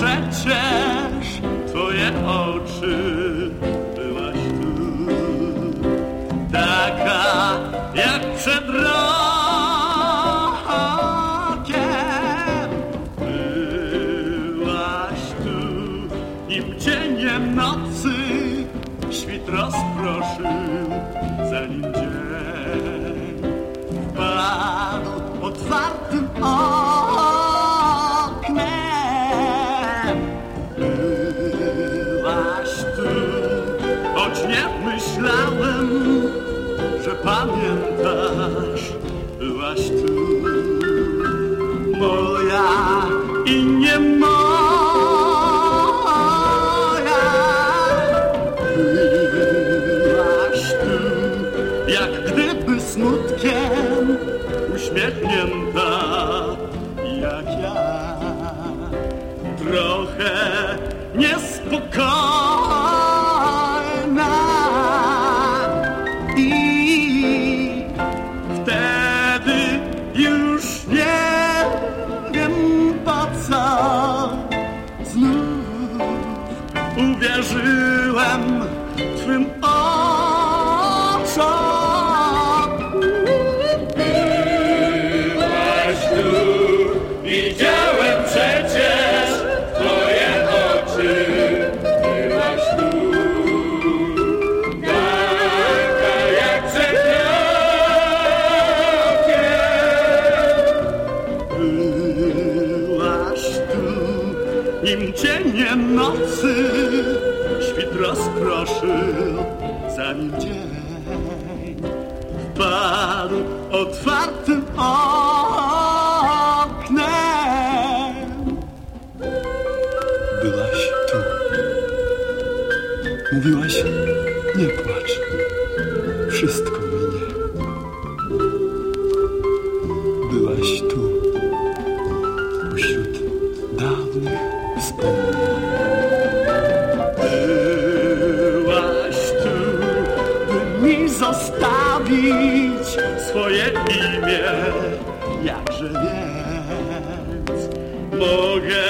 Przecież twoje oczy, byłaś tu, taka jak przed rokiem. Byłaś tu, nim cieniem nocy świt rozproszył, zanim dzień wpadł otwartym. Choć nie myślałem, że pamiętasz. Byłaś tu, moja i nie moja. Byłaś tu, jak gdyby smutkiem uśmiechnięta, jak ja. Trochę niespokojna nim cieniem nocy świt rozproszył, zanim dzień wpadł otwartym oknem. Byłaś tu. Mówiłaś, nie płacz. Wszystko minie. Byłaś tu, by mi zostawić swoje imię, jakże więc mogę